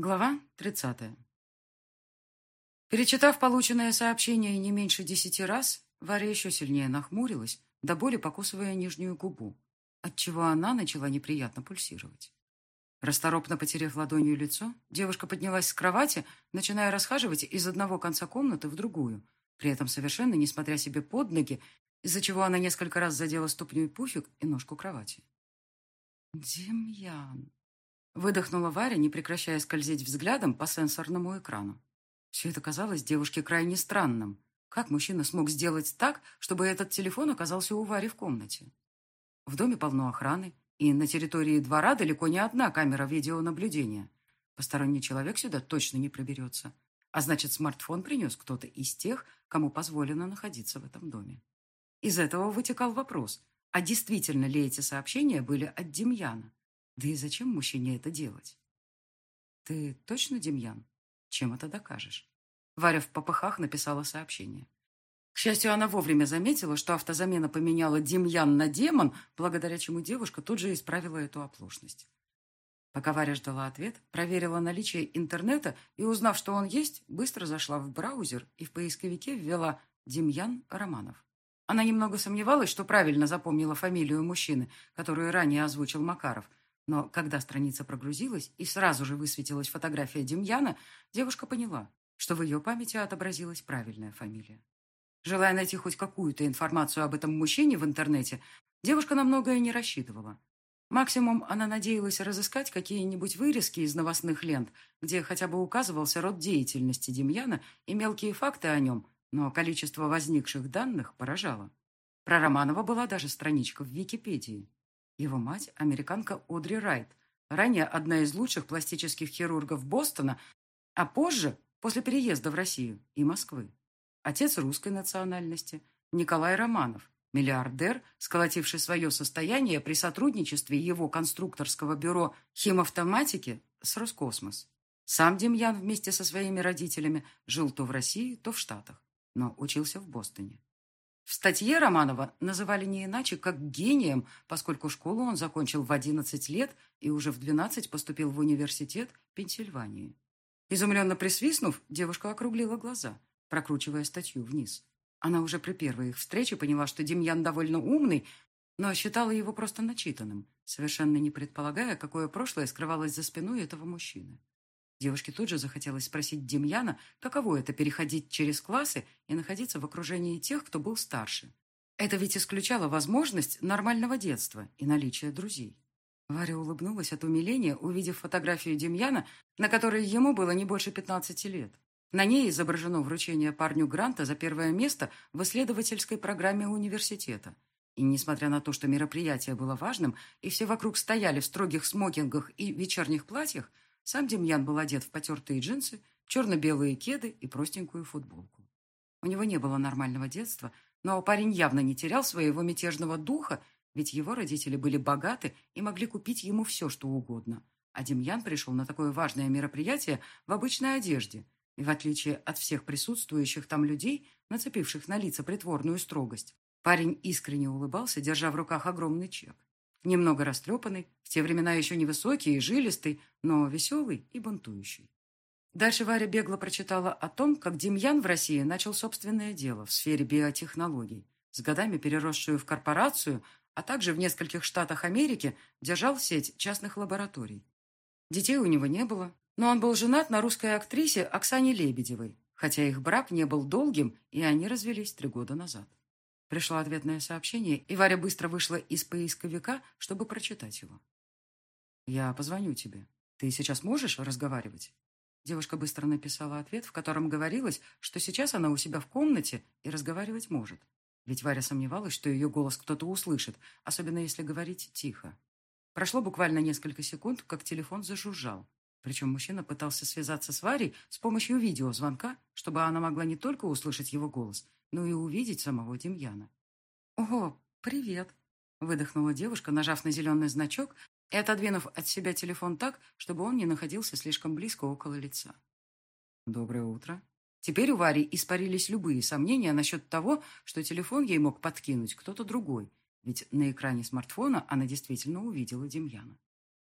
Глава 30. Перечитав полученное сообщение не меньше десяти раз, Варя еще сильнее нахмурилась, до боли покусывая нижнюю губу, отчего она начала неприятно пульсировать. Расторопно потеряв ладонью лицо, девушка поднялась с кровати, начиная расхаживать из одного конца комнаты в другую, при этом совершенно не смотря себе под ноги, из-за чего она несколько раз задела ступню пуфик и ножку кровати. «Демьян!» Выдохнула Варя, не прекращая скользить взглядом по сенсорному экрану. Все это казалось девушке крайне странным. Как мужчина смог сделать так, чтобы этот телефон оказался у Вари в комнате? В доме полно охраны, и на территории двора далеко не одна камера видеонаблюдения. Посторонний человек сюда точно не проберется. А значит, смартфон принес кто-то из тех, кому позволено находиться в этом доме. Из этого вытекал вопрос, а действительно ли эти сообщения были от Демьяна? Да и зачем мужчине это делать? Ты точно Демьян? Чем это докажешь? Варя в попыхах написала сообщение. К счастью, она вовремя заметила, что автозамена поменяла Демьян на демон, благодаря чему девушка тут же исправила эту оплошность. Пока Варя ждала ответ, проверила наличие интернета и, узнав, что он есть, быстро зашла в браузер и в поисковике ввела «Демьян Романов». Она немного сомневалась, что правильно запомнила фамилию мужчины, которую ранее озвучил Макаров, но когда страница прогрузилась и сразу же высветилась фотография Демьяна, девушка поняла, что в ее памяти отобразилась правильная фамилия. Желая найти хоть какую-то информацию об этом мужчине в интернете, девушка на многое не рассчитывала. Максимум она надеялась разыскать какие-нибудь вырезки из новостных лент, где хотя бы указывался род деятельности Демьяна и мелкие факты о нем, но количество возникших данных поражало. Про Романова была даже страничка в Википедии. Его мать – американка Одри Райт, ранее одна из лучших пластических хирургов Бостона, а позже, после переезда в Россию и Москвы. Отец русской национальности – Николай Романов, миллиардер, сколотивший свое состояние при сотрудничестве его конструкторского бюро химавтоматики с Роскосмос. Сам Демьян вместе со своими родителями жил то в России, то в Штатах, но учился в Бостоне. В статье Романова называли не иначе, как гением, поскольку школу он закончил в 11 лет и уже в 12 поступил в университет Пенсильвании. Изумленно присвистнув, девушка округлила глаза, прокручивая статью вниз. Она уже при первой их встрече поняла, что Демьян довольно умный, но считала его просто начитанным, совершенно не предполагая, какое прошлое скрывалось за спиной этого мужчины. Девушке тут же захотелось спросить Демьяна, каково это переходить через классы и находиться в окружении тех, кто был старше. Это ведь исключало возможность нормального детства и наличия друзей. Варя улыбнулась от умиления, увидев фотографию Демьяна, на которой ему было не больше 15 лет. На ней изображено вручение парню гранта за первое место в исследовательской программе университета. И несмотря на то, что мероприятие было важным, и все вокруг стояли в строгих смокингах и вечерних платьях, сам Демьян был одет в потертые джинсы, черно-белые кеды и простенькую футболку. У него не было нормального детства, но парень явно не терял своего мятежного духа, ведь его родители были богаты и могли купить ему все, что угодно. А Демьян пришел на такое важное мероприятие в обычной одежде, и в отличие от всех присутствующих там людей, нацепивших на лица притворную строгость, парень искренне улыбался, держа в руках огромный чек. Немного растрепанный, в те времена еще невысокий и жилистый, но веселый и бунтующий. Дальше Варя бегло прочитала о том, как Демьян в России начал собственное дело в сфере биотехнологий, с годами переросшую в корпорацию, а также в нескольких штатах Америки держал сеть частных лабораторий. Детей у него не было, но он был женат на русской актрисе Оксане Лебедевой, хотя их брак не был долгим, и они развелись три года назад. Пришло ответное сообщение, и Варя быстро вышла из поисковика, чтобы прочитать его. «Я позвоню тебе. Ты сейчас можешь разговаривать?» Девушка быстро написала ответ, в котором говорилось, что сейчас она у себя в комнате и разговаривать может. Ведь Варя сомневалась, что ее голос кто-то услышит, особенно если говорить тихо. Прошло буквально несколько секунд, как телефон зажужжал. Причем мужчина пытался связаться с Варей с помощью видеозвонка, чтобы она могла не только услышать его голос, но и увидеть самого Демьяна. «Ого, привет!» — выдохнула девушка, нажав на зеленый значок и отодвинув от себя телефон так, чтобы он не находился слишком близко около лица. «Доброе утро». Теперь у Вари испарились любые сомнения насчет того, что телефон ей мог подкинуть кто-то другой, ведь на экране смартфона она действительно увидела Демьяна.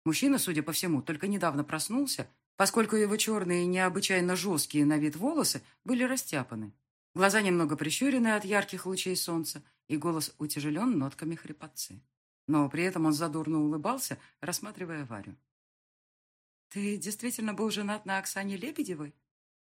Мужчина, судя по всему, только недавно проснулся, поскольку его черные необычайно жесткие на вид волосы были растяпаны. Глаза немного прищурены от ярких лучей солнца, и голос утяжелен нотками хрипотцы. Но при этом он задурно улыбался, рассматривая Варю. «Ты действительно был женат на Оксане Лебедевой?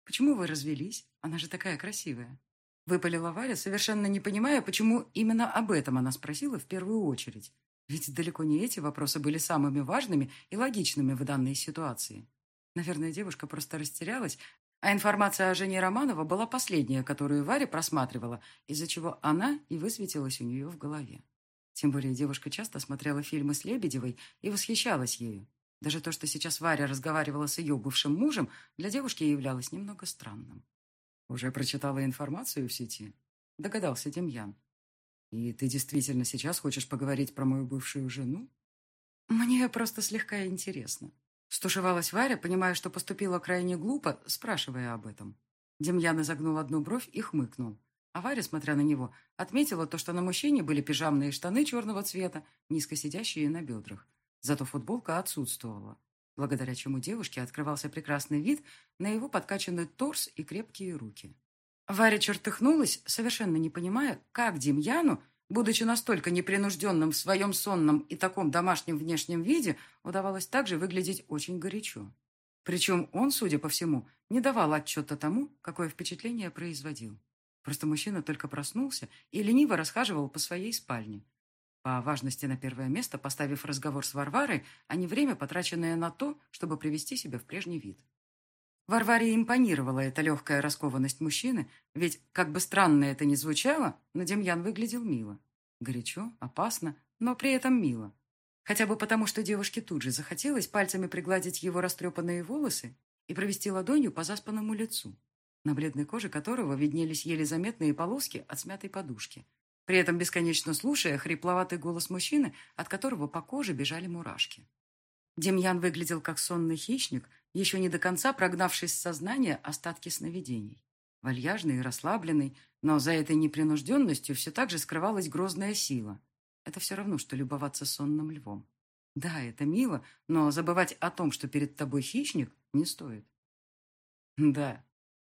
Почему вы развелись? Она же такая красивая». Выпалила Варя, совершенно не понимая, почему именно об этом она спросила в первую очередь. Ведь далеко не эти вопросы были самыми важными и логичными в данной ситуации. Наверное, девушка просто растерялась, а информация о жене Романова была последняя, которую Варя просматривала, из-за чего она и высветилась у нее в голове. Тем более девушка часто смотрела фильмы с Лебедевой и восхищалась ею. Даже то, что сейчас Варя разговаривала с ее бывшим мужем, для девушки являлось немного странным. «Уже прочитала информацию в сети?» – догадался Демьян. «И ты действительно сейчас хочешь поговорить про мою бывшую жену?» «Мне просто слегка интересно». Стушевалась Варя, понимая, что поступила крайне глупо, спрашивая об этом. Демьян изогнул одну бровь и хмыкнул. А Варя, смотря на него, отметила то, что на мужчине были пижамные штаны черного цвета, низко сидящие на бедрах. Зато футболка отсутствовала благодаря чему девушке открывался прекрасный вид на его подкачанный торс и крепкие руки. Варя чертыхнулась, совершенно не понимая, как Демьяну, будучи настолько непринужденным в своем сонном и таком домашнем внешнем виде, удавалось также выглядеть очень горячо. Причем он, судя по всему, не давал отчета тому, какое впечатление производил. Просто мужчина только проснулся и лениво расхаживал по своей спальне, по важности на первое место поставив разговор с Варварой, а не время, потраченное на то, чтобы привести себя в прежний вид. Варваре импонировала эта легкая раскованность мужчины, ведь, как бы странно это ни звучало, но Демьян выглядел мило. Горячо, опасно, но при этом мило. Хотя бы потому, что девушке тут же захотелось пальцами пригладить его растрепанные волосы и провести ладонью по заспанному лицу, на бледной коже которого виднелись еле заметные полоски от смятой подушки – при этом бесконечно слушая хрипловатый голос мужчины, от которого по коже бежали мурашки. Демьян выглядел как сонный хищник, еще не до конца прогнавший с сознания остатки сновидений. Вальяжный и расслабленный, но за этой непринужденностью все так же скрывалась грозная сила. Это все равно, что любоваться сонным львом. Да, это мило, но забывать о том, что перед тобой хищник, не стоит. Да,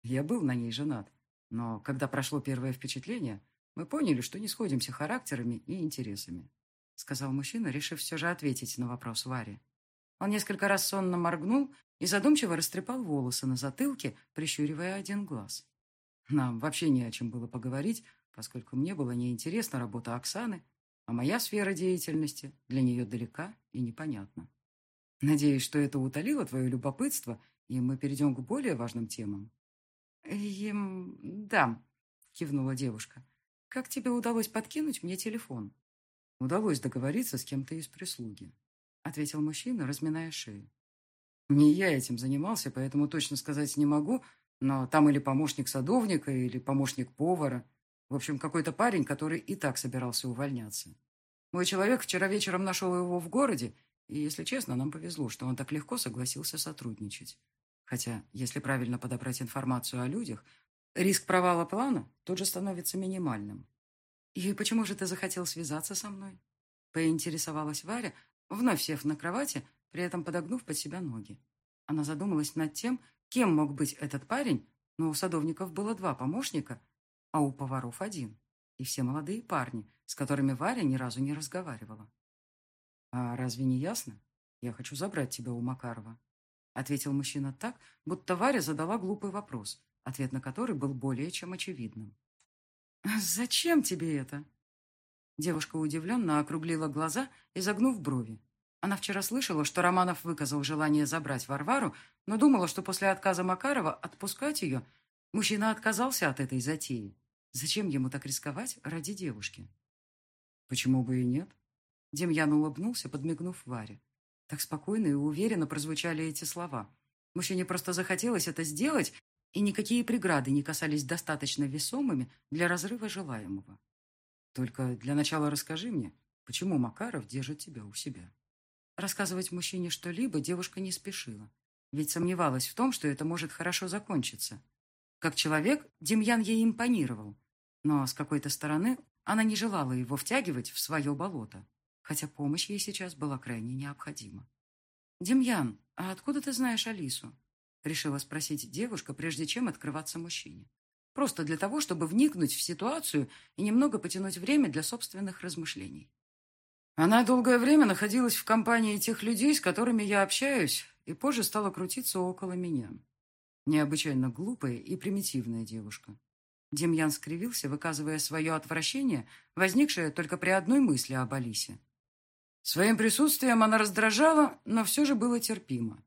я был на ней женат, но когда прошло первое впечатление, мы поняли, что не сходимся характерами и интересами», — сказал мужчина, решив все же ответить на вопрос Вари. Он несколько раз сонно моргнул и задумчиво растрепал волосы на затылке, прищуривая один глаз. Нам вообще не о чем было поговорить, поскольку мне была неинтересна работа Оксаны, а моя сфера деятельности для нее далека и непонятна. Надеюсь, что это утолило твое любопытство, и мы перейдем к более важным темам. «Эм, да», — кивнула девушка. Как тебе удалось подкинуть мне телефон? Удалось договориться с кем-то из прислуги, ответил мужчина, разминая шею. Не я этим занимался, поэтому точно сказать не могу, но там или помощник садовника, или помощник повара. В общем, какой-то парень, который и так собирался увольняться. Мой человек вчера вечером нашел его в городе, и, если честно, нам повезло, что он так легко согласился сотрудничать. Хотя, если правильно подобрать информацию о людях, Риск провала плана тут же становится минимальным. «И почему же ты захотел связаться со мной?» Поинтересовалась Варя, вновь сев на кровати, при этом подогнув под себя ноги. Она задумалась над тем, кем мог быть этот парень, но у садовников было два помощника, а у поваров один. И все молодые парни, с которыми Варя ни разу не разговаривала. «А разве не ясно? Я хочу забрать тебя у Макарова», ответил мужчина так, будто Варя задала глупый вопрос, ответ на который был более чем очевидным. «Зачем тебе это?» Девушка удивленно округлила глаза, и загнув брови. Она вчера слышала, что Романов выказал желание забрать Варвару, но думала, что после отказа Макарова отпускать ее, мужчина отказался от этой затеи. Зачем ему так рисковать ради девушки? Почему бы и нет? Демьян улыбнулся, подмигнув Варе. Так спокойно и уверенно прозвучали эти слова. Мужчине просто захотелось это сделать, и никакие преграды не касались достаточно весомыми для разрыва желаемого. Только для начала расскажи мне, почему Макаров держит тебя у себя. Рассказывать мужчине что-либо девушка не спешила, ведь сомневалась в том, что это может хорошо закончиться. Как человек Демьян ей импонировал, но с какой-то стороны она не желала его втягивать в свое болото, хотя помощь ей сейчас была крайне необходима. «Демьян, а откуда ты знаешь Алису?» Решила спросить девушка, прежде чем открываться мужчине. Просто для того, чтобы вникнуть в ситуацию и немного потянуть время для собственных размышлений. Она долгое время находилась в компании тех людей, с которыми я общаюсь, и позже стала крутиться около меня. Необычайно глупая и примитивная девушка. Демьян скривился, выказывая свое отвращение, возникшее только при одной мысли об Алисе. Своим присутствием она раздражала, но все же было терпимо.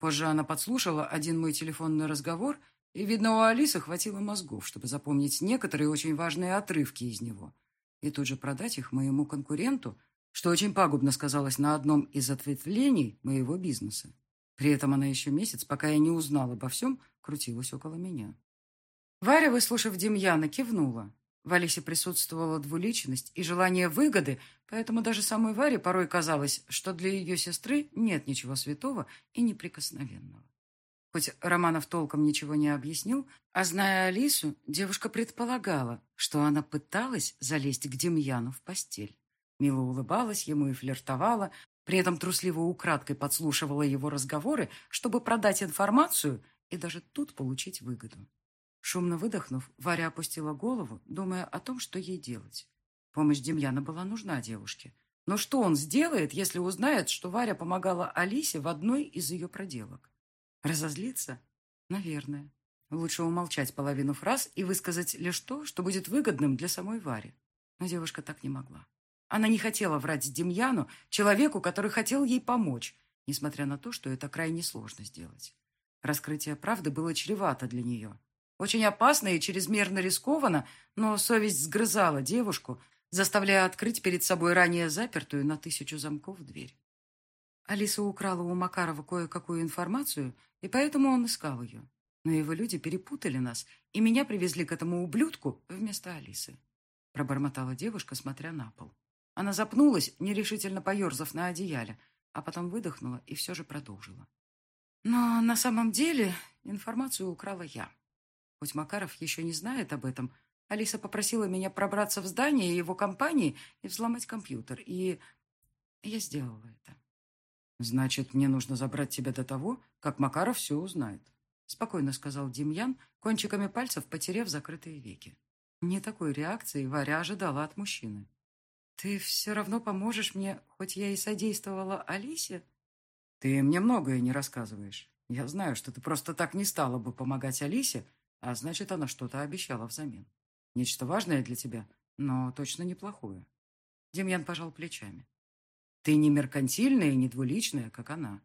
Позже она подслушала один мой телефонный разговор, и, видно, у Алисы хватило мозгов, чтобы запомнить некоторые очень важные отрывки из него, и тут же продать их моему конкуренту, что очень пагубно сказалось на одном из ответвлений моего бизнеса. При этом она еще месяц, пока я не узнала обо всем, крутилась около меня. Варя, выслушав Демьяна, кивнула. В Алисе присутствовала двуличность и желание выгоды, поэтому даже самой Варе порой казалось, что для ее сестры нет ничего святого и неприкосновенного. Хоть Романов толком ничего не объяснил, а зная Алису, девушка предполагала, что она пыталась залезть к Демьяну в постель. Мило улыбалась ему и флиртовала, при этом трусливо украдкой подслушивала его разговоры, чтобы продать информацию и даже тут получить выгоду. Шумно выдохнув, Варя опустила голову, думая о том, что ей делать. Помощь Демьяна была нужна девушке. Но что он сделает, если узнает, что Варя помогала Алисе в одной из ее проделок? Разозлиться? Наверное. Лучше умолчать половину фраз и высказать лишь то, что будет выгодным для самой Вари. Но девушка так не могла. Она не хотела врать Демьяну, человеку, который хотел ей помочь, несмотря на то, что это крайне сложно сделать. Раскрытие правды было чревато для нее. Очень опасно и чрезмерно рискованно, но совесть сгрызала девушку, заставляя открыть перед собой ранее запертую на тысячу замков дверь. Алиса украла у Макарова кое-какую информацию, и поэтому он искал ее. Но его люди перепутали нас, и меня привезли к этому ублюдку вместо Алисы. Пробормотала девушка, смотря на пол. Она запнулась, нерешительно поерзав на одеяле, а потом выдохнула и все же продолжила. Но на самом деле информацию украла я. Хоть Макаров еще не знает об этом, Алиса попросила меня пробраться в здание его компании и взломать компьютер, и я сделала это. «Значит, мне нужно забрать тебя до того, как Макаров все узнает», спокойно сказал Демьян, кончиками пальцев потерев закрытые веки. Не такой реакции Варя ожидала от мужчины. «Ты все равно поможешь мне, хоть я и содействовала Алисе?» «Ты мне многое не рассказываешь. Я знаю, что ты просто так не стала бы помогать Алисе, а значит, она что-то обещала взамен. Нечто важное для тебя, но точно неплохое. Демьян пожал плечами. Ты не меркантильная и не двуличная, как она.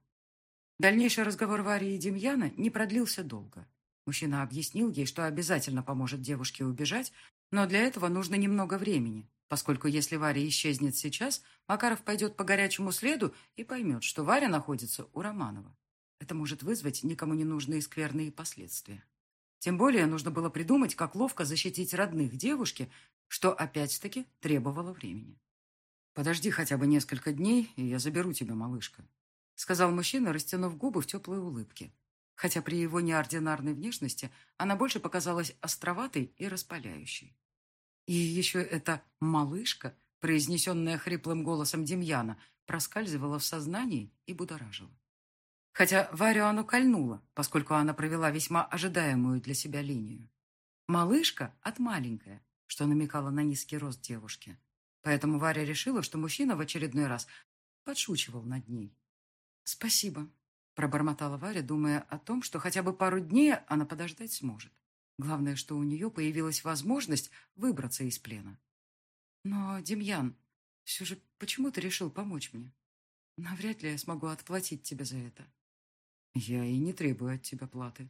Дальнейший разговор Вари и Демьяна не продлился долго. Мужчина объяснил ей, что обязательно поможет девушке убежать, но для этого нужно немного времени, поскольку если Варя исчезнет сейчас, Макаров пойдет по горячему следу и поймет, что Варя находится у Романова. Это может вызвать никому не нужные скверные последствия. Тем более нужно было придумать, как ловко защитить родных девушки, что опять-таки требовало времени. «Подожди хотя бы несколько дней, и я заберу тебя, малышка», сказал мужчина, растянув губы в теплой улыбке. Хотя при его неординарной внешности она больше показалась островатой и распаляющей. И еще эта «малышка», произнесенная хриплым голосом Демьяна, проскальзывала в сознании и будоражила. Хотя Варю оно кольнуло, поскольку она провела весьма ожидаемую для себя линию. Малышка от маленькая, что намекало на низкий рост девушки. Поэтому Варя решила, что мужчина в очередной раз подшучивал над ней. «Спасибо», – пробормотала Варя, думая о том, что хотя бы пару дней она подождать сможет. Главное, что у нее появилась возможность выбраться из плена. «Но, Демьян, все же почему ты решил помочь мне? Навряд ли я смогу отплатить тебе за это». Я и не требую от тебя платы.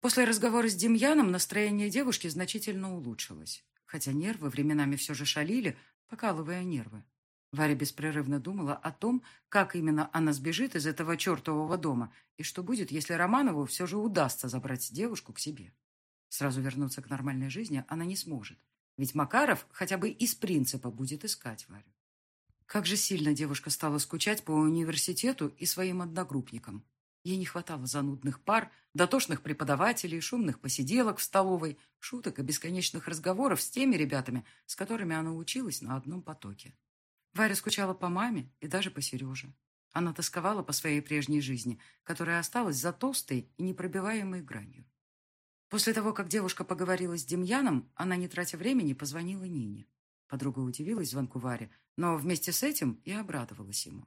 После разговора с Демьяном настроение девушки значительно улучшилось, хотя нервы временами все же шалили, покалывая нервы. Варя беспрерывно думала о том, как именно она сбежит из этого чертового дома и что будет, если Романову все же удастся забрать девушку к себе. Сразу вернуться к нормальной жизни она не сможет, ведь Макаров хотя бы из принципа будет искать Варю. Как же сильно девушка стала скучать по университету и своим одногруппникам. Ей не хватало занудных пар, дотошных преподавателей, шумных посиделок в столовой, шуток и бесконечных разговоров с теми ребятами, с которыми она училась на одном потоке. Варя скучала по маме и даже по Сереже. Она тосковала по своей прежней жизни, которая осталась за толстой и непробиваемой гранью. После того, как девушка поговорила с Демьяном, она, не тратя времени, позвонила Нине. Подруга удивилась звонку Варе, но вместе с этим и обрадовалась ему.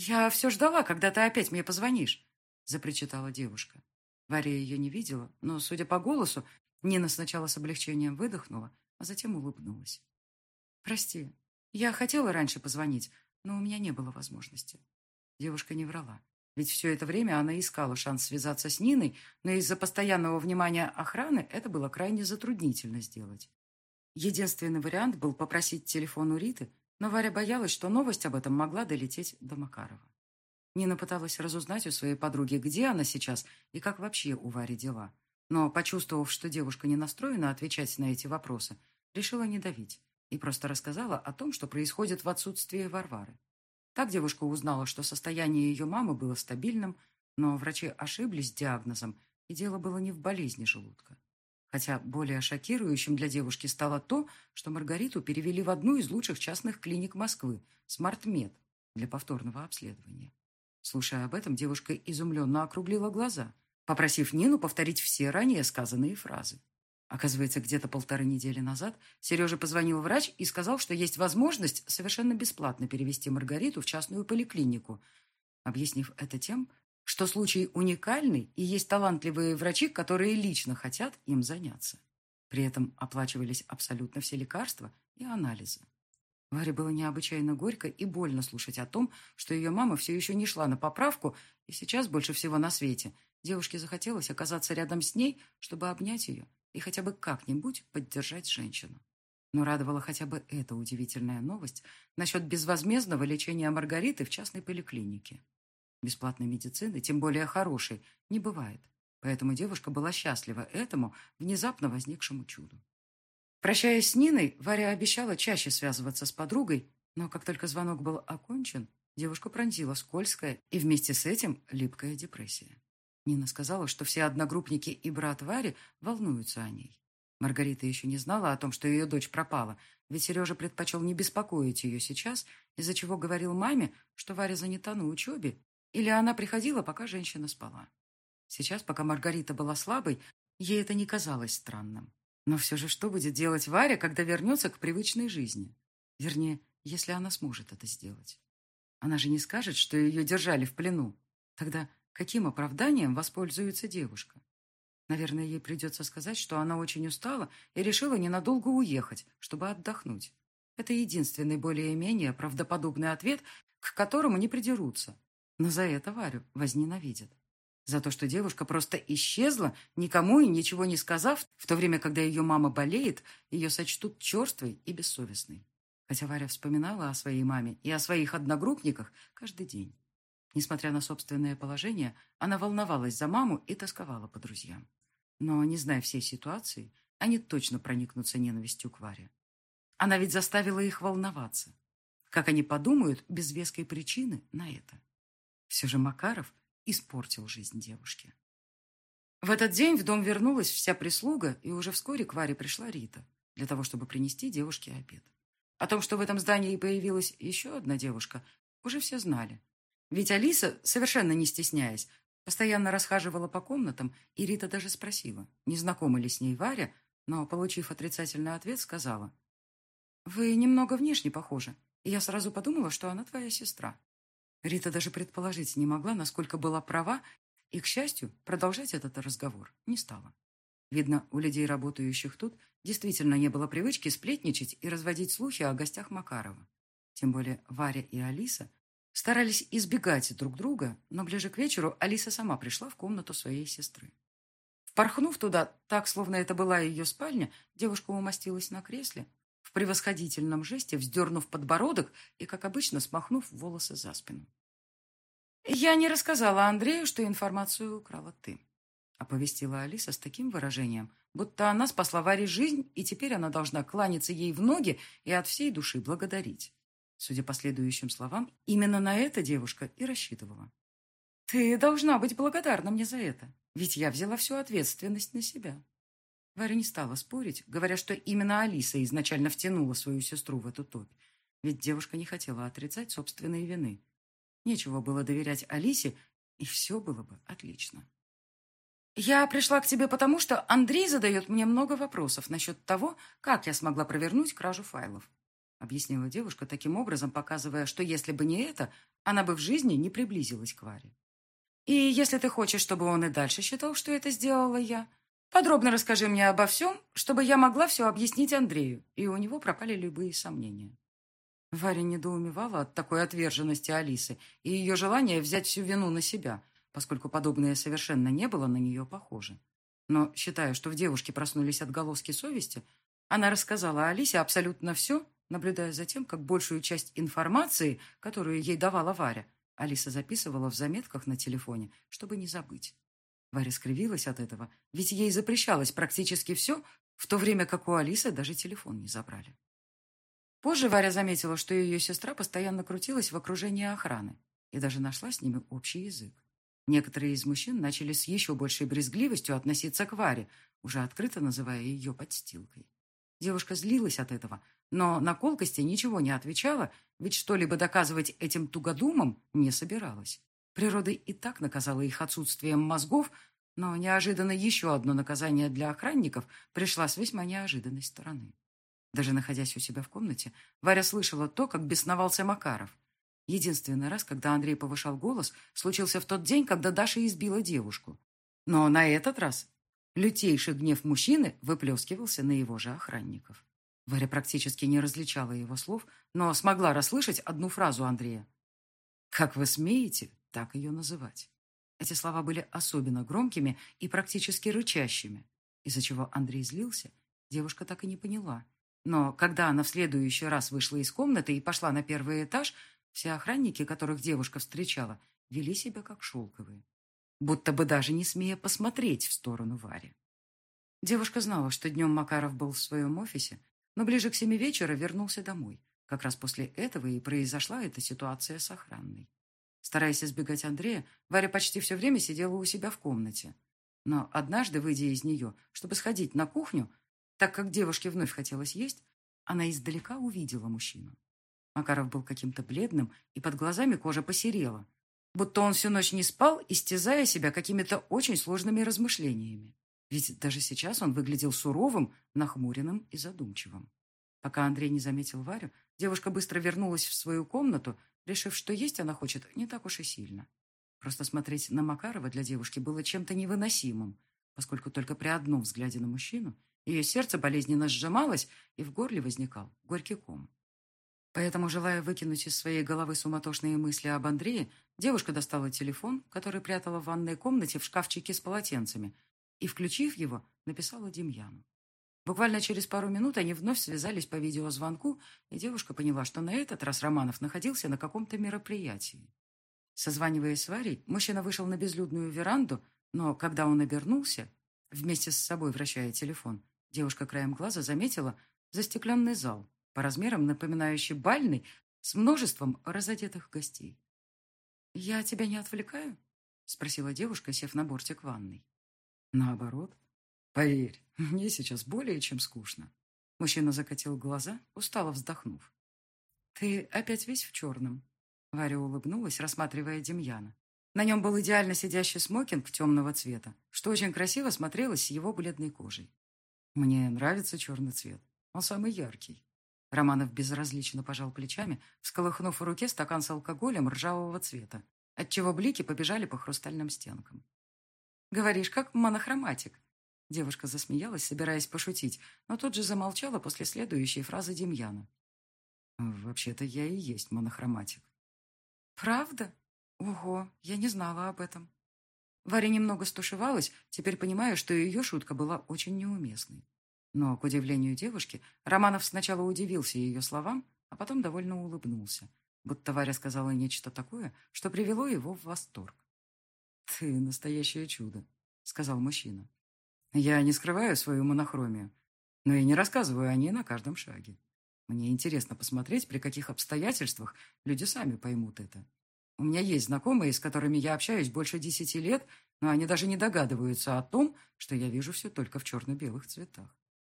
«Я все ждала, когда ты опять мне позвонишь», — запричитала девушка. Варя ее не видела, но, судя по голосу, Нина сначала с облегчением выдохнула, а затем улыбнулась. «Прости, я хотела раньше позвонить, но у меня не было возможности». Девушка не врала, ведь все это время она искала шанс связаться с Ниной, но из-за постоянного внимания охраны это было крайне затруднительно сделать. Единственный вариант был попросить телефон у Риты, но Варя боялась, что новость об этом могла долететь до Макарова. Нина пыталась разузнать у своей подруги, где она сейчас и как вообще у Вари дела. Но, почувствовав, что девушка не настроена отвечать на эти вопросы, решила не давить и просто рассказала о том, что происходит в отсутствии Варвары. Так девушка узнала, что состояние ее мамы было стабильным, но врачи ошиблись диагнозом, и дело было не в болезни желудка. Хотя более шокирующим для девушки стало то, что Маргариту перевели в одну из лучших частных клиник Москвы – «Смартмед» для повторного обследования. Слушая об этом, девушка изумленно округлила глаза, попросив Нину повторить все ранее сказанные фразы. Оказывается, где-то полторы недели назад Сережа позвонил врач и сказал, что есть возможность совершенно бесплатно перевести Маргариту в частную поликлинику, объяснив это тем, что случай уникальный и есть талантливые врачи, которые лично хотят им заняться. При этом оплачивались абсолютно все лекарства и анализы. Варе было необычайно горько и больно слушать о том, что ее мама все еще не шла на поправку, и сейчас больше всего на свете девушке захотелось оказаться рядом с ней, чтобы обнять ее и хотя бы как-нибудь поддержать женщину. Но радовала хотя бы эта удивительная новость насчет безвозмездного лечения Маргариты в частной поликлинике. Бесплатной медицины, тем более хорошей, не бывает. Поэтому девушка была счастлива этому внезапно возникшему чуду. Прощаясь с Ниной, Варя обещала чаще связываться с подругой, но как только звонок был окончен, девушку пронзила скользкая и вместе с этим липкая депрессия. Нина сказала, что все одногруппники и брат Вари волнуются о ней. Маргарита еще не знала о том, что ее дочь пропала, ведь Сережа предпочел не беспокоить ее сейчас, из-за чего говорил маме, что Варя занята на учебе или она приходила, пока женщина спала. Сейчас, пока Маргарита была слабой, ей это не казалось странным. Но все же что будет делать Варя, когда вернется к привычной жизни? Вернее, если она сможет это сделать. Она же не скажет, что ее держали в плену. Тогда каким оправданием воспользуется девушка? Наверное, ей придется сказать, что она очень устала и решила ненадолго уехать, чтобы отдохнуть. Это единственный более-менее правдоподобный ответ, к которому не придерутся. Но за это Варю возненавидят. За то, что девушка просто исчезла, никому и ничего не сказав, в то время, когда ее мама болеет, ее сочтут черствой и бессовестной. Хотя Варя вспоминала о своей маме и о своих одногруппниках каждый день. Несмотря на собственное положение, она волновалась за маму и тосковала по друзьям. Но, не зная всей ситуации, они точно проникнутся ненавистью к Варе. Она ведь заставила их волноваться. Как они подумают без веской причины на это? Все же Макаров испортил жизнь девушки. В этот день в дом вернулась вся прислуга, и уже вскоре к Варе пришла Рита для того, чтобы принести девушке обед. О том, что в этом здании появилась еще одна девушка, уже все знали. Ведь Алиса, совершенно не стесняясь, постоянно расхаживала по комнатам, и Рита даже спросила, не знакома ли с ней Варя, но, получив отрицательный ответ, сказала, «Вы немного внешне похожи, и я сразу подумала, что она твоя сестра». Рита даже предположить не могла, насколько была права, и, к счастью, продолжать этот разговор не стала. Видно, у людей, работающих тут, действительно не было привычки сплетничать и разводить слухи о гостях Макарова. Тем более Варя и Алиса старались избегать друг друга, но ближе к вечеру Алиса сама пришла в комнату своей сестры. Впорхнув туда, так, словно это была ее спальня, девушка умостилась на кресле, в превосходительном жесте вздернув подбородок и, как обычно, смахнув волосы за спину. «Я не рассказала Андрею, что информацию украла ты», — оповестила Алиса с таким выражением, будто она спасла Варе жизнь, и теперь она должна кланяться ей в ноги и от всей души благодарить. Судя по следующим словам, именно на это девушка и рассчитывала. «Ты должна быть благодарна мне за это, ведь я взяла всю ответственность на себя», Варя не стала спорить, говоря, что именно Алиса изначально втянула свою сестру в эту топь, ведь девушка не хотела отрицать собственные вины. Нечего было доверять Алисе, и все было бы отлично. «Я пришла к тебе потому, что Андрей задает мне много вопросов насчет того, как я смогла провернуть кражу файлов», объяснила девушка таким образом, показывая, что если бы не это, она бы в жизни не приблизилась к Варе. «И если ты хочешь, чтобы он и дальше считал, что это сделала я, подробно расскажи мне обо всем, чтобы я могла все объяснить Андрею, и у него пропали любые сомнения». Варя недоумевала от такой отверженности Алисы и ее желания взять всю вину на себя – поскольку подобное совершенно не было на нее похоже. Но, считая, что в девушке проснулись отголоски совести, она рассказала Алисе абсолютно все, наблюдая за тем, как большую часть информации, которую ей давала Варя, Алиса записывала в заметках на телефоне, чтобы не забыть. Варя скривилась от этого, ведь ей запрещалось практически все, в то время как у Алисы даже телефон не забрали. Позже Варя заметила, что ее сестра постоянно крутилась в окружении охраны и даже нашла с ними общий язык. Некоторые из мужчин начали с еще большей брезгливостью относиться к Варе, уже открыто называя ее подстилкой. Девушка злилась от этого, но на колкости ничего не отвечала, ведь что-либо доказывать этим тугодумам не собиралась. Природа и так наказала их отсутствием мозгов, но неожиданно еще одно наказание для охранников пришло с весьма неожиданной стороны. Даже находясь у себя в комнате, Варя слышала то, как бесновался Макаров – Единственный раз, когда Андрей повышал голос, случился в тот день, когда Даша избила девушку. Но на этот раз лютейший гнев мужчины выплескивался на его же охранников. Варя практически не различала его слов, но смогла расслышать одну фразу Андрея. «Как вы смеете так ее называть?» Эти слова были особенно громкими и практически рычащими, из-за чего Андрей злился, девушка так и не поняла. Но когда она в следующий раз вышла из комнаты и пошла на первый этаж, все охранники, которых девушка встречала, вели себя как шелковые, будто бы даже не смея посмотреть в сторону Вари. Девушка знала, что днем Макаров был в своем офисе, но ближе к семи вечера вернулся домой. Как раз после этого и произошла эта ситуация с охранной. Стараясь избегать Андрея, Варя почти все время сидела у себя в комнате. Но однажды, выйдя из нее, чтобы сходить на кухню, так как девушке вновь хотелось есть, она издалека увидела мужчину. Макаров был каким-то бледным, и под глазами кожа посерела. Будто он всю ночь не спал, истязая себя какими-то очень сложными размышлениями. Ведь даже сейчас он выглядел суровым, нахмуренным и задумчивым. Пока Андрей не заметил Варю, девушка быстро вернулась в свою комнату, решив, что есть она хочет не так уж и сильно. Просто смотреть на Макарова для девушки было чем-то невыносимым, поскольку только при одном взгляде на мужчину ее сердце болезненно сжималось, и в горле возникал горький ком. Поэтому, желая выкинуть из своей головы суматошные мысли об Андрее, девушка достала телефон, который прятала в ванной комнате в шкафчике с полотенцами, и, включив его, написала Демьяну. Буквально через пару минут они вновь связались по видеозвонку, и девушка поняла, что на этот раз Романов находился на каком-то мероприятии. Созваниваясь с Варей, мужчина вышел на безлюдную веранду, но когда он обернулся, вместе с собой вращая телефон, девушка краем глаза заметила застекленный зал, по размерам напоминающий бальный, с множеством разодетых гостей. «Я тебя не отвлекаю?» — спросила девушка, сев на бортик ванной. «Наоборот. Поверь, мне сейчас более чем скучно». Мужчина закатил глаза, устало вздохнув. «Ты опять весь в черном?» Варя улыбнулась, рассматривая Демьяна. На нем был идеально сидящий смокинг темного цвета, что очень красиво смотрелось с его бледной кожей. «Мне нравится черный цвет. Он самый яркий. Романов безразлично пожал плечами, всколыхнув в руке стакан с алкоголем ржавого цвета, отчего блики побежали по хрустальным стенкам. «Говоришь, как монохроматик?» Девушка засмеялась, собираясь пошутить, но тут же замолчала после следующей фразы Демьяна. «Вообще-то я и есть монохроматик». «Правда? Ого, я не знала об этом». Варя немного стушевалась, теперь понимая, что ее шутка была очень неуместной. Но, к удивлению девушки, Романов сначала удивился ее словам, а потом довольно улыбнулся, будто Варя сказала нечто такое, что привело его в восторг. «Ты настоящее чудо», — сказал мужчина. «Я не скрываю свою монохромию, но и не рассказываю о ней на каждом шаге. Мне интересно посмотреть, при каких обстоятельствах люди сами поймут это. У меня есть знакомые, с которыми я общаюсь больше десяти лет, но они даже не догадываются о том, что я вижу все только в черно-белых цветах.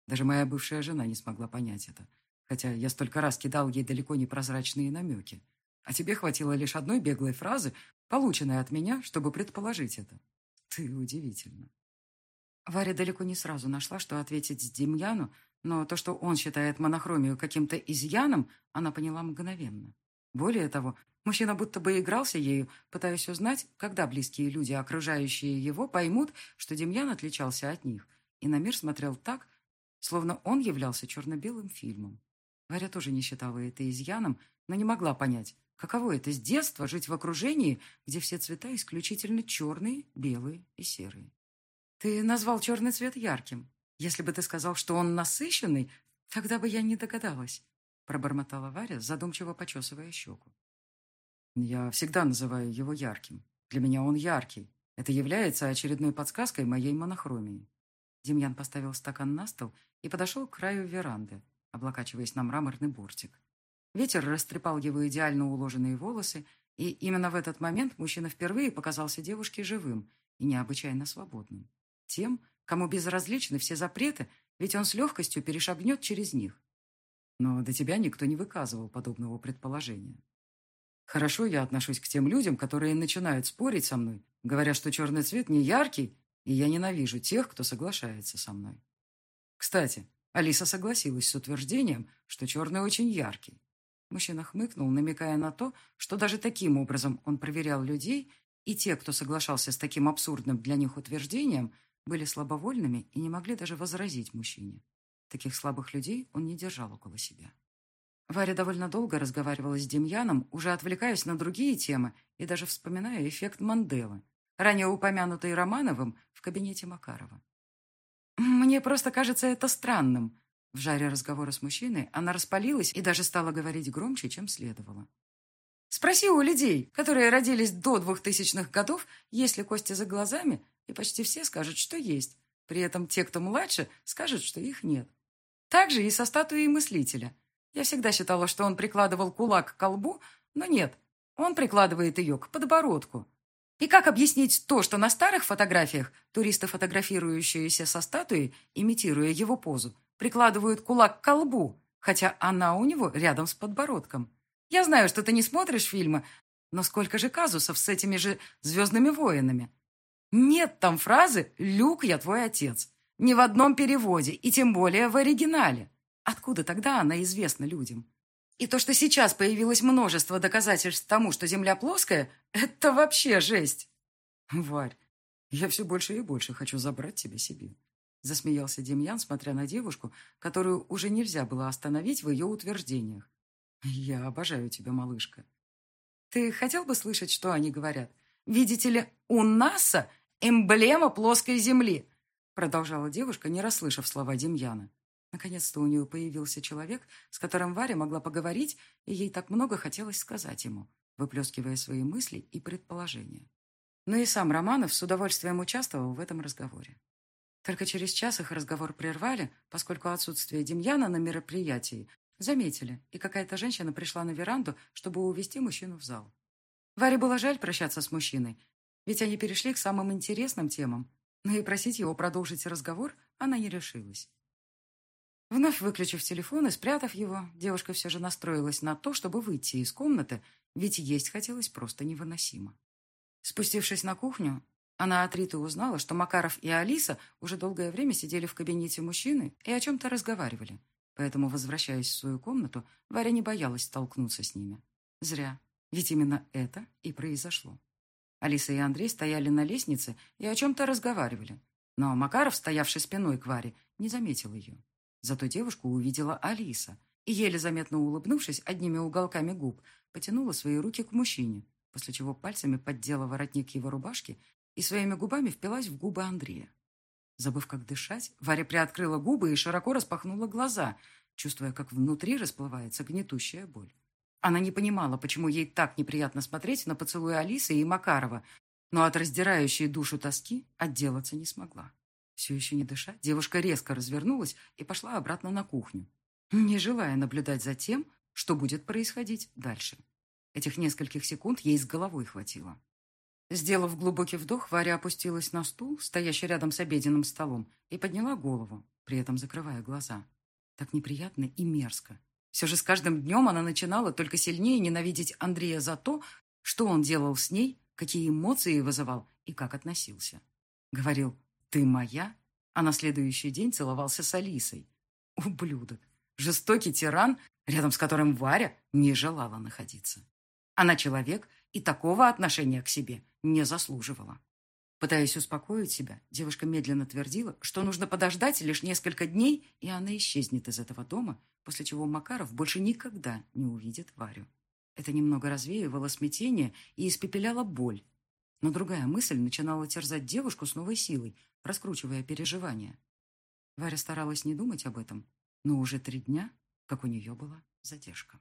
Даже моя бывшая жена не смогла понять это, хотя я столько раз кидал ей далеко не прозрачные намеки. А тебе хватило лишь одной беглой фразы, полученной от меня, чтобы предположить это. Ты удивительно. Варя далеко не сразу нашла, что ответить Демьяну, но то, что он считает монохромию каким-то изъяном, она поняла мгновенно. Более того, мужчина будто бы игрался ею, пытаясь узнать, когда близкие люди, окружающие его, поймут, что Демьян отличался от них, и на мир смотрел так, словно он являлся черно-белым фильмом. Варя тоже не считала это изъяном, но не могла понять, каково это с детства жить в окружении, где все цвета исключительно черные, белые и серые. Ты назвал черный цвет ярким. Если бы ты сказал, что он насыщенный, тогда бы я не догадалась, пробормотала Варя, задумчиво почесывая щеку. Я всегда называю его ярким. Для меня он яркий. Это является очередной подсказкой моей монохромии. Демьян поставил стакан на стол и подошел к краю веранды, облокачиваясь на мраморный бортик. Ветер растрепал его идеально уложенные волосы, и именно в этот момент мужчина впервые показался девушке живым и необычайно свободным. Тем, кому безразличны все запреты, ведь он с легкостью перешагнет через них. Но до тебя никто не выказывал подобного предположения. Хорошо я отношусь к тем людям, которые начинают спорить со мной, говоря, что черный цвет не яркий, и я ненавижу тех, кто соглашается со мной. Кстати, Алиса согласилась с утверждением, что черный очень яркий. Мужчина хмыкнул, намекая на то, что даже таким образом он проверял людей, и те, кто соглашался с таким абсурдным для них утверждением, были слабовольными и не могли даже возразить мужчине. Таких слабых людей он не держал около себя. Варя довольно долго разговаривала с Демьяном, уже отвлекаясь на другие темы и даже вспоминая эффект Манделы, ранее упомянутый Романовым в кабинете Макарова. «Мне просто кажется это странным». В жаре разговора с мужчиной она распалилась и даже стала говорить громче, чем следовало. «Спроси у людей, которые родились до двухтысячных годов, есть ли кости за глазами, и почти все скажут, что есть. При этом те, кто младше, скажут, что их нет. Так же и со статуей мыслителя. Я всегда считала, что он прикладывал кулак к колбу, но нет, он прикладывает ее к подбородку. И как объяснить то, что на старых фотографиях туристы, фотографирующиеся со статуей, имитируя его позу, прикладывают кулак к колбу, хотя она у него рядом с подбородком? Я знаю, что ты не смотришь фильмы, но сколько же казусов с этими же «Звездными воинами»? Нет там фразы «Люк, я твой отец». Ни в одном переводе, и тем более в оригинале. Откуда тогда она известна людям? И то, что сейчас появилось множество доказательств тому, что Земля плоская, это вообще жесть. Варь, я все больше и больше хочу забрать тебя себе. Засмеялся Демьян, смотря на девушку, которую уже нельзя было остановить в ее утверждениях. Я обожаю тебя, малышка. Ты хотел бы слышать, что они говорят? Видите ли, у НАСА эмблема плоской Земли, продолжала девушка, не расслышав слова Демьяна. Наконец-то у нее появился человек, с которым Варя могла поговорить, и ей так много хотелось сказать ему, выплескивая свои мысли и предположения. Но и сам Романов с удовольствием участвовал в этом разговоре. Только через час их разговор прервали, поскольку отсутствие Демьяна на мероприятии заметили, и какая-то женщина пришла на веранду, чтобы увести мужчину в зал. Варе было жаль прощаться с мужчиной, ведь они перешли к самым интересным темам, но и просить его продолжить разговор она не решилась. Вновь выключив телефон и спрятав его, девушка все же настроилась на то, чтобы выйти из комнаты, ведь есть хотелось просто невыносимо. Спустившись на кухню, она от Риты узнала, что Макаров и Алиса уже долгое время сидели в кабинете мужчины и о чем-то разговаривали. Поэтому, возвращаясь в свою комнату, Варя не боялась столкнуться с ними. Зря, ведь именно это и произошло. Алиса и Андрей стояли на лестнице и о чем-то разговаривали. Но Макаров, стоявший спиной к Варе, не заметил ее. Зато девушку увидела Алиса и, еле заметно улыбнувшись одними уголками губ, потянула свои руки к мужчине, после чего пальцами поддела воротник его рубашки и своими губами впилась в губы Андрея. Забыв, как дышать, Варя приоткрыла губы и широко распахнула глаза, чувствуя, как внутри расплывается гнетущая боль. Она не понимала, почему ей так неприятно смотреть на поцелуи Алисы и Макарова, но от раздирающей душу тоски отделаться не смогла. Все еще не дыша, девушка резко развернулась и пошла обратно на кухню, не желая наблюдать за тем, что будет происходить дальше. Этих нескольких секунд ей с головой хватило. Сделав глубокий вдох, Варя опустилась на стул, стоящий рядом с обеденным столом, и подняла голову, при этом закрывая глаза. Так неприятно и мерзко. Все же с каждым днем она начинала только сильнее ненавидеть Андрея за то, что он делал с ней, какие эмоции вызывал и как относился. Говорил «ты моя», а на следующий день целовался с Алисой. Ублюдок. Жестокий тиран, рядом с которым Варя не желала находиться. Она человек и такого отношения к себе не заслуживала. Пытаясь успокоить себя, девушка медленно твердила, что нужно подождать лишь несколько дней, и она исчезнет из этого дома, после чего Макаров больше никогда не увидит Варю. Это немного развеивало смятение и испепеляло боль. Но другая мысль начинала терзать девушку с новой силой, раскручивая переживания. Варя старалась не думать об этом, но уже три дня, как у нее была задержка.